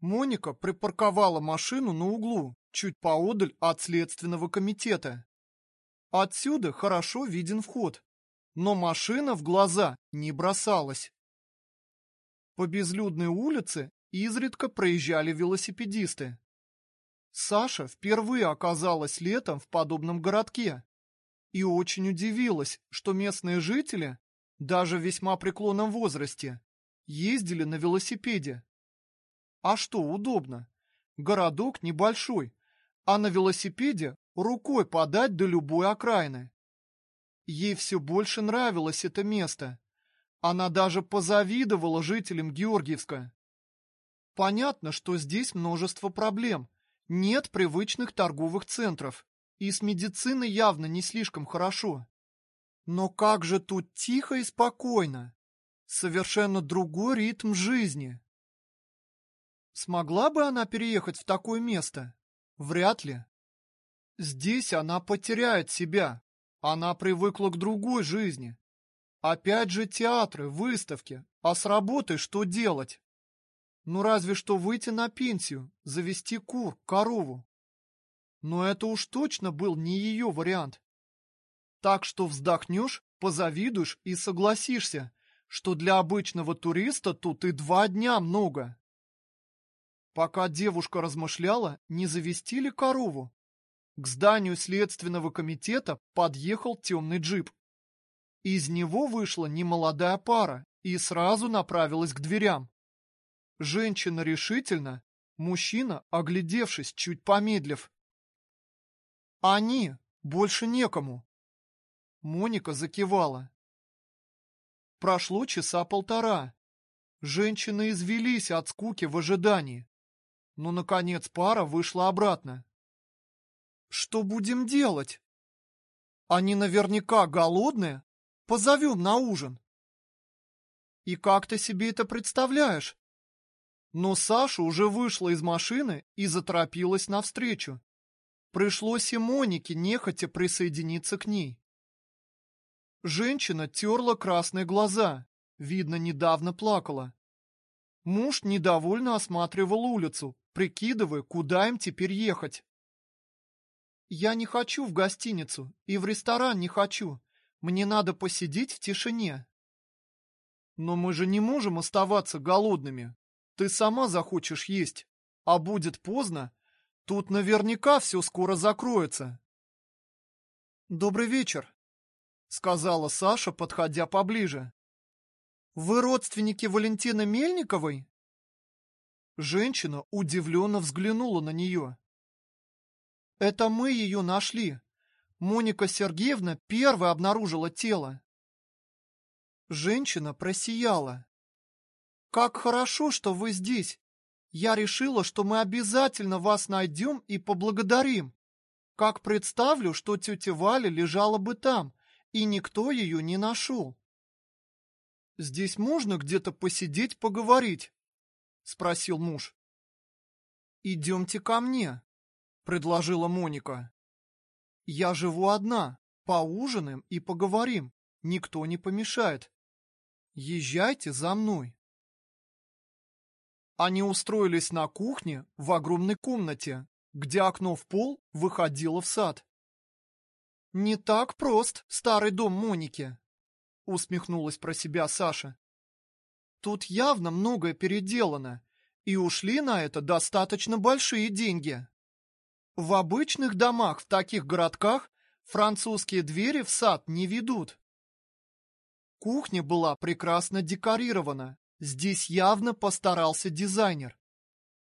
Моника припарковала машину на углу, чуть поодаль от следственного комитета. Отсюда хорошо виден вход, но машина в глаза не бросалась. По безлюдной улице изредка проезжали велосипедисты. Саша впервые оказалась летом в подобном городке и очень удивилась, что местные жители, даже в весьма преклонном возрасте, ездили на велосипеде. А что удобно? Городок небольшой, а на велосипеде рукой подать до любой окраины. Ей все больше нравилось это место. Она даже позавидовала жителям Георгиевска. Понятно, что здесь множество проблем. Нет привычных торговых центров. И с медициной явно не слишком хорошо. Но как же тут тихо и спокойно. Совершенно другой ритм жизни. Смогла бы она переехать в такое место? Вряд ли. Здесь она потеряет себя. Она привыкла к другой жизни. Опять же театры, выставки. А с работой что делать? Ну разве что выйти на пенсию, завести кур, корову. Но это уж точно был не ее вариант. Так что вздохнешь, позавидуешь и согласишься, что для обычного туриста тут и два дня много. Пока девушка размышляла, не завести ли корову. К зданию следственного комитета подъехал темный джип. Из него вышла немолодая пара и сразу направилась к дверям. Женщина решительно, мужчина, оглядевшись, чуть помедлив. «Они! Больше некому!» Моника закивала. Прошло часа полтора. Женщины извелись от скуки в ожидании но, наконец, пара вышла обратно. «Что будем делать?» «Они наверняка голодные. Позовем на ужин». «И как ты себе это представляешь?» Но Саша уже вышла из машины и заторопилась навстречу. Пришлось и Монике нехотя присоединиться к ней. Женщина терла красные глаза, видно, недавно плакала. Муж недовольно осматривал улицу, прикидывая, куда им теперь ехать. «Я не хочу в гостиницу и в ресторан не хочу. Мне надо посидеть в тишине». «Но мы же не можем оставаться голодными. Ты сама захочешь есть, а будет поздно. Тут наверняка все скоро закроется». «Добрый вечер», — сказала Саша, подходя поближе. «Вы родственники Валентины Мельниковой?» Женщина удивленно взглянула на нее. «Это мы ее нашли. Моника Сергеевна первая обнаружила тело». Женщина просияла. «Как хорошо, что вы здесь. Я решила, что мы обязательно вас найдем и поблагодарим. Как представлю, что тетя Валя лежала бы там, и никто ее не нашел. Здесь можно где-то посидеть, поговорить?» — спросил муж. «Идемте ко мне», — предложила Моника. «Я живу одна, поужинаем и поговорим, никто не помешает. Езжайте за мной». Они устроились на кухне в огромной комнате, где окно в пол выходило в сад. «Не так прост старый дом Моники», — усмехнулась про себя Саша. Тут явно многое переделано, и ушли на это достаточно большие деньги. В обычных домах в таких городках французские двери в сад не ведут. Кухня была прекрасно декорирована. Здесь явно постарался дизайнер.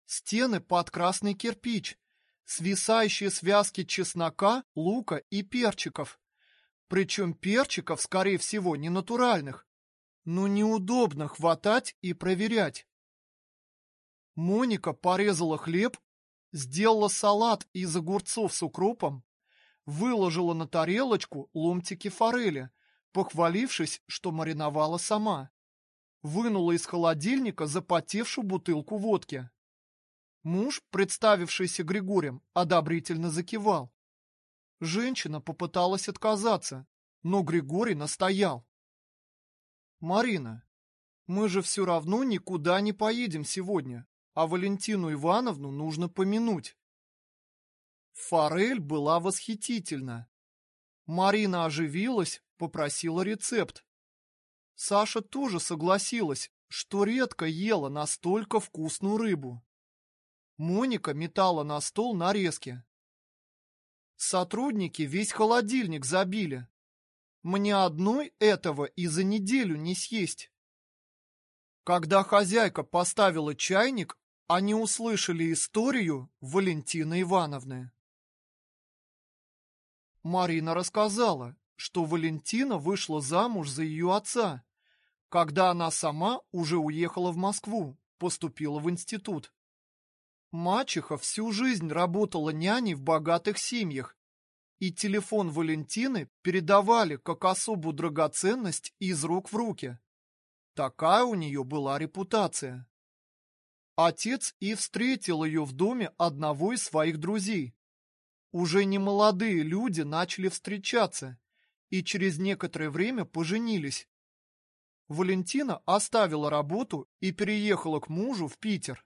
Стены под красный кирпич, свисающие связки чеснока, лука и перчиков. Причем перчиков, скорее всего, не натуральных, но неудобно хватать и проверять. Моника порезала хлеб, сделала салат из огурцов с укропом, выложила на тарелочку ломтики форели, похвалившись, что мариновала сама. Вынула из холодильника запотевшую бутылку водки. Муж, представившийся Григорием, одобрительно закивал. Женщина попыталась отказаться, но Григорий настоял. «Марина, мы же все равно никуда не поедем сегодня. а Валентину Ивановну нужно помянуть. Форель была восхитительна. Марина оживилась, попросила рецепт. Саша тоже согласилась, что редко ела настолько вкусную рыбу. Моника метала на стол нарезки. Сотрудники весь холодильник забили. Мне одной этого и за неделю не съесть. Когда хозяйка поставила чайник, они услышали историю Валентины Ивановны. Марина рассказала, что Валентина вышла замуж за ее отца, когда она сама уже уехала в Москву, поступила в институт. Мачеха всю жизнь работала няней в богатых семьях, и телефон Валентины передавали как особую драгоценность из рук в руки. Такая у нее была репутация. Отец и встретил ее в доме одного из своих друзей. Уже не молодые люди начали встречаться и через некоторое время поженились. Валентина оставила работу и переехала к мужу в Питер.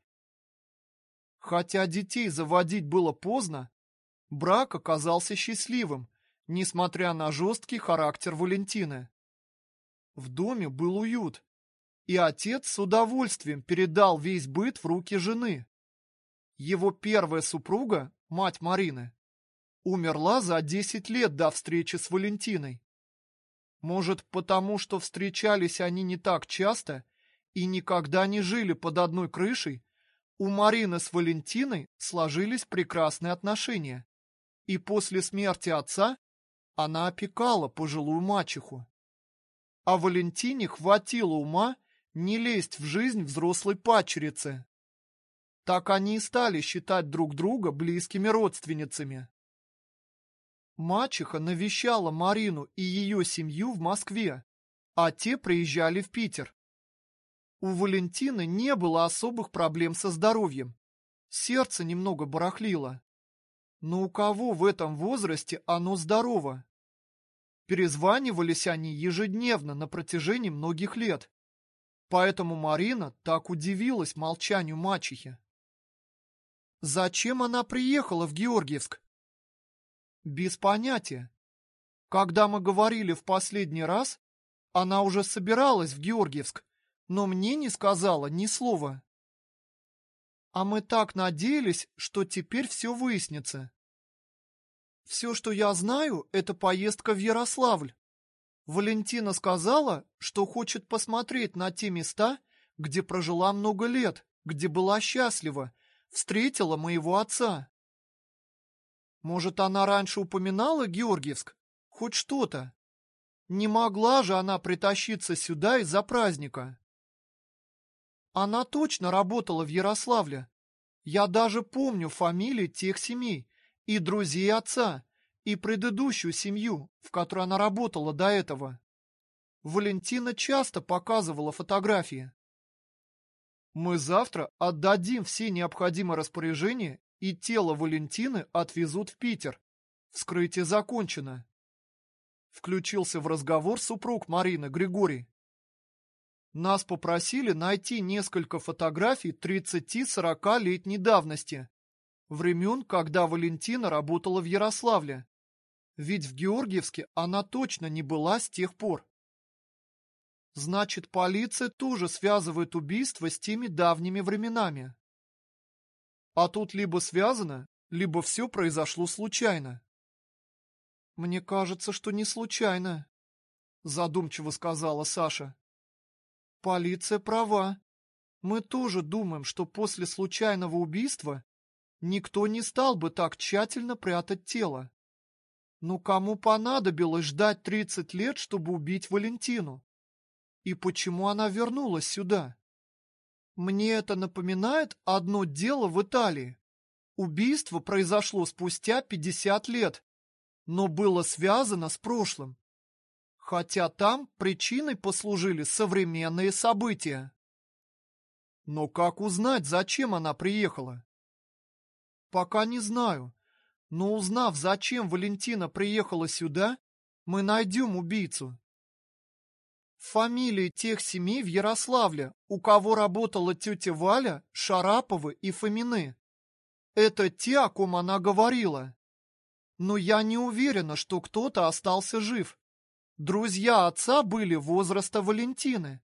Хотя детей заводить было поздно, брак оказался счастливым, несмотря на жесткий характер Валентины. В доме был уют, и отец с удовольствием передал весь быт в руки жены. Его первая супруга, мать Марины, умерла за 10 лет до встречи с Валентиной. Может, потому что встречались они не так часто и никогда не жили под одной крышей, у Марины с Валентиной сложились прекрасные отношения, и после смерти отца она опекала пожилую мачеху. А Валентине хватило ума не лезть в жизнь взрослой падчерицы. Так они и стали считать друг друга близкими родственницами. Мачеха навещала Марину и ее семью в Москве, а те приезжали в Питер. У Валентины не было особых проблем со здоровьем. Сердце немного барахлило. Но у кого в этом возрасте оно здорово? Перезванивались они ежедневно на протяжении многих лет. Поэтому Марина так удивилась молчанию мачехи. Зачем она приехала в Георгиевск? Без понятия. Когда мы говорили в последний раз, она уже собиралась в Георгиевск, но мне не сказала ни слова. А мы так надеялись, что теперь все выяснится. Все, что я знаю, это поездка в Ярославль. Валентина сказала, что хочет посмотреть на те места, где прожила много лет, где была счастлива, встретила моего отца. Может, она раньше упоминала Георгиевск? Хоть что-то? Не могла же она притащиться сюда из-за праздника. Она точно работала в Ярославле. Я даже помню фамилии тех семей и друзей отца, и предыдущую семью, в которой она работала до этого. Валентина часто показывала фотографии. Мы завтра отдадим все необходимые распоряжения, и тело Валентины отвезут в Питер. Вскрытие закончено. Включился в разговор супруг Марины Григорий. Нас попросили найти несколько фотографий 30-40 летней давности, времен, когда Валентина работала в Ярославле. Ведь в Георгиевске она точно не была с тех пор. Значит, полиция тоже связывает убийство с теми давними временами. А тут либо связано, либо все произошло случайно. Мне кажется, что не случайно, задумчиво сказала Саша. Полиция права. Мы тоже думаем, что после случайного убийства никто не стал бы так тщательно прятать тело. Но кому понадобилось ждать 30 лет, чтобы убить Валентину? И почему она вернулась сюда? Мне это напоминает одно дело в Италии. Убийство произошло спустя 50 лет, но было связано с прошлым хотя там причиной послужили современные события. Но как узнать, зачем она приехала? Пока не знаю, но узнав, зачем Валентина приехала сюда, мы найдем убийцу. Фамилии тех семей в Ярославле, у кого работала тетя Валя, Шараповы и Фомины. Это те, о ком она говорила. Но я не уверена, что кто-то остался жив. Друзья отца были возраста Валентины.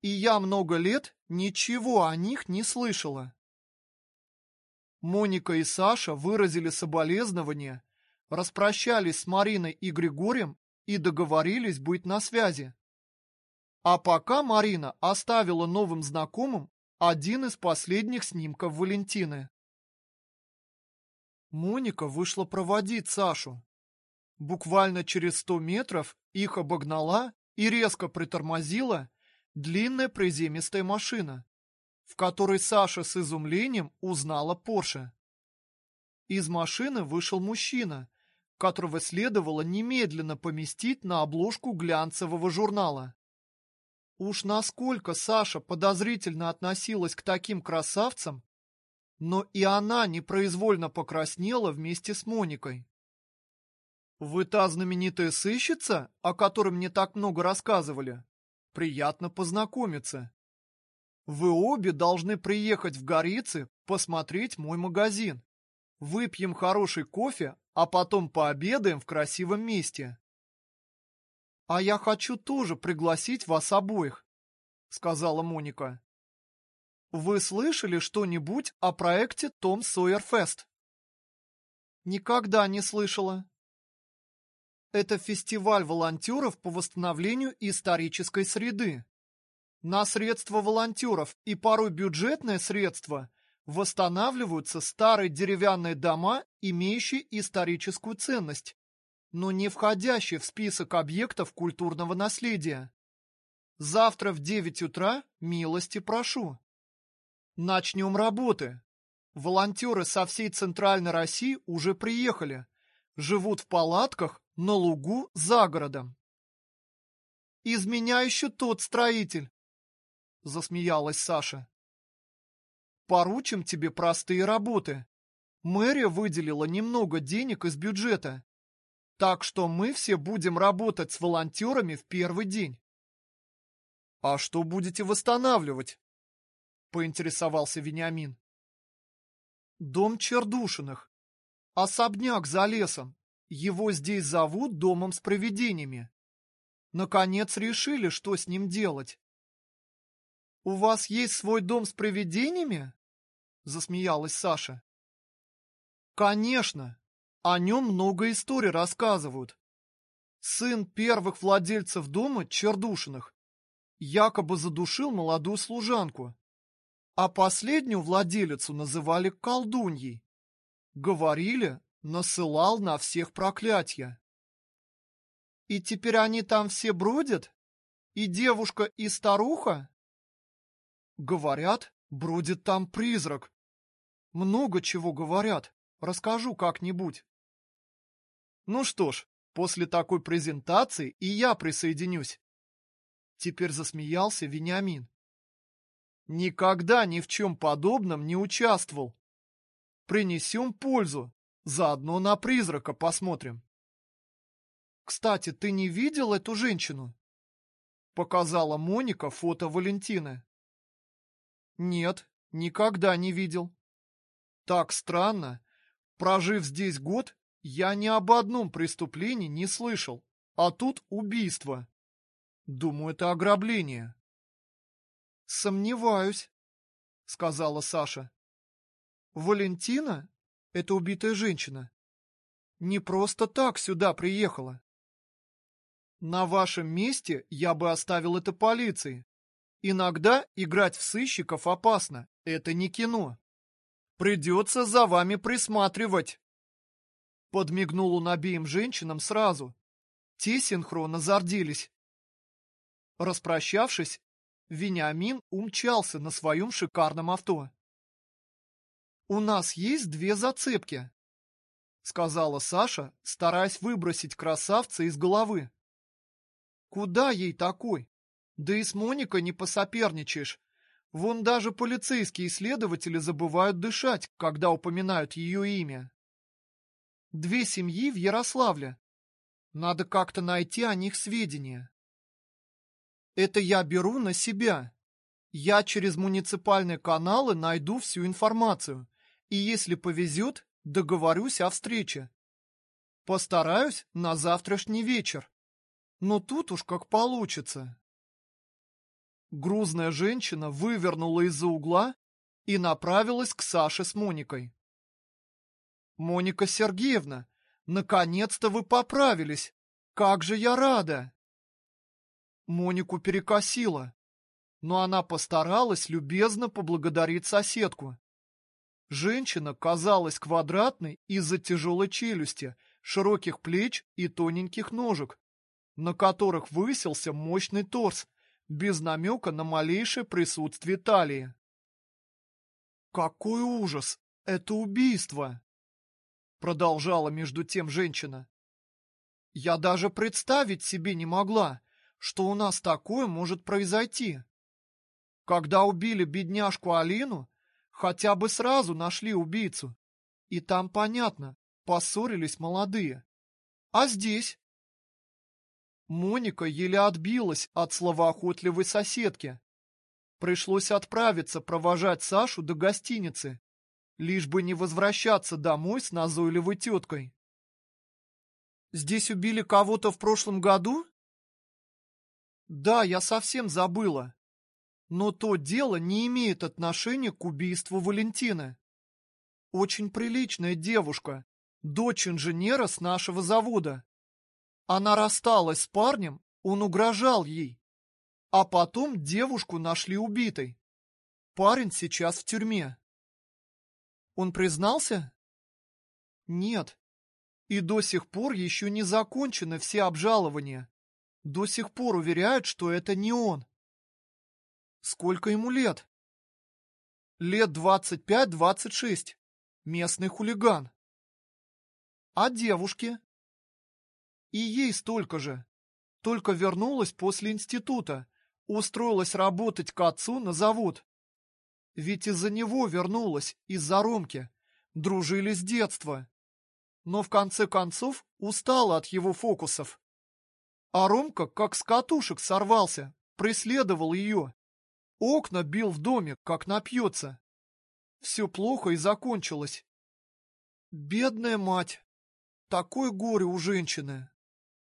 И я много лет ничего о них не слышала. Моника и Саша выразили соболезнования, распрощались с Мариной и Григорием и договорились быть на связи. А пока Марина оставила новым знакомым один из последних снимков Валентины. Моника вышла проводить Сашу. Буквально через сто метров их обогнала и резко притормозила длинная приземистая машина, в которой Саша с изумлением узнала Порше. Из машины вышел мужчина, которого следовало немедленно поместить на обложку глянцевого журнала. Уж насколько Саша подозрительно относилась к таким красавцам, но и она непроизвольно покраснела вместе с Моникой. «Вы та знаменитая сыщица, о которой мне так много рассказывали? Приятно познакомиться. Вы обе должны приехать в Горицы посмотреть мой магазин. Выпьем хороший кофе, а потом пообедаем в красивом месте. «А я хочу тоже пригласить вас обоих», — сказала Моника. «Вы слышали что-нибудь о проекте Том Сойер Фест?» «Никогда не слышала». Это фестиваль волонтеров по восстановлению исторической среды. На средства волонтеров и порой бюджетные средства восстанавливаются старые деревянные дома, имеющие историческую ценность, но не входящий в список объектов культурного наследия. Завтра в 9 утра милости прошу. Начнем работы. Волонтеры со всей Центральной России уже приехали. Живут в палатках на лугу за городом. «Из меня еще тот строитель!» Засмеялась Саша. «Поручим тебе простые работы. Мэрия выделила немного денег из бюджета. Так что мы все будем работать с волонтерами в первый день. А что будете восстанавливать? Поинтересовался Вениамин. Дом Чердушиных. Особняк за лесом. Его здесь зовут домом с привидениями. Наконец решили, что с ним делать. «У вас есть свой дом с привидениями?» Засмеялась Саша. «Конечно! О нем много историй рассказывают. Сын первых владельцев дома, Чердушиных, якобы задушил молодую служанку, а последнюю владелицу называли колдуньей. Говорили, насылал на всех проклятия. И теперь они там все бродят? И девушка, и старуха? Говорят, бродит там призрак. Много чего говорят, расскажу как-нибудь. Ну что ж, после такой презентации и я присоединюсь. Теперь засмеялся Вениамин. Никогда ни в чем подобном не участвовал. Принесем пользу, заодно на призрака посмотрим. Кстати, ты не видел эту женщину? Показала Моника фото Валентины. Нет, никогда не видел. Так странно. Прожив здесь год, я ни об одном преступлении не слышал, а тут убийство. Думаю, это ограбление. Сомневаюсь, сказала Саша. Валентина, это убитая женщина, не просто так сюда приехала. На вашем месте я бы оставил это полиции. Иногда играть в сыщиков опасно, это не кино. Придется за вами присматривать. Подмигнул он обеим женщинам сразу. Те синхронно зарделись. Распрощавшись, Вениамин умчался на своем шикарном авто. «У нас есть две зацепки», — сказала Саша, стараясь выбросить красавца из головы. «Куда ей такой? Да и с Моникой не посоперничаешь. Вон даже полицейские следователи забывают дышать, когда упоминают ее имя». Две семьи в Ярославле. Надо как-то найти о них сведения. Это я беру на себя. Я через муниципальные каналы найду всю информацию, и если повезет, договорюсь о встрече. Постараюсь на завтрашний вечер. Но тут уж как получится. Грузная женщина вывернула из-за угла и направилась к Саше с Моникой. «Моника Сергеевна, наконец-то вы поправились! Как же я рада!» Монику перекосило, но она постаралась любезно поблагодарить соседку. Женщина казалась квадратной из-за тяжелой челюсти, широких плеч и тоненьких ножек, на которых высился мощный торс, без намека на малейшее присутствие талии. «Какой ужас! Это убийство!» Продолжала между тем женщина. «Я даже представить себе не могла, что у нас такое может произойти. Когда убили бедняжку Алину, хотя бы сразу нашли убийцу. И там понятно, поссорились молодые. А здесь? Моника еле отбилась от словоохотливой соседки. Пришлось отправиться провожать Сашу до гостиницы, лишь бы не возвращаться домой с назойливой теткой. Здесь убили кого-то в прошлом году? Да, я совсем забыла. Но то дело не имеет отношения к убийству Валентины. Очень приличная девушка, дочь инженера с нашего завода. Она рассталась с парнем, он угрожал ей. А потом девушку нашли убитой. Парень сейчас в тюрьме. Он признался? Нет. И до сих пор еще не закончены все обжалования. До сих пор уверяют, что это не он. Сколько ему лет? Лет двадцать пять-двадцать шесть. Местный хулиган. А девушке? И ей столько же. Только вернулась после института, устроилась работать к отцу на завод. Ведь из-за него вернулась, из-за Ромки. Дружили с детства. Но в конце концов устала от его фокусов. А Ромка как с катушек сорвался, преследовал ее. Окна бил в доме, как напьется. Все плохо и закончилось. Бедная мать. Такое горе у женщины.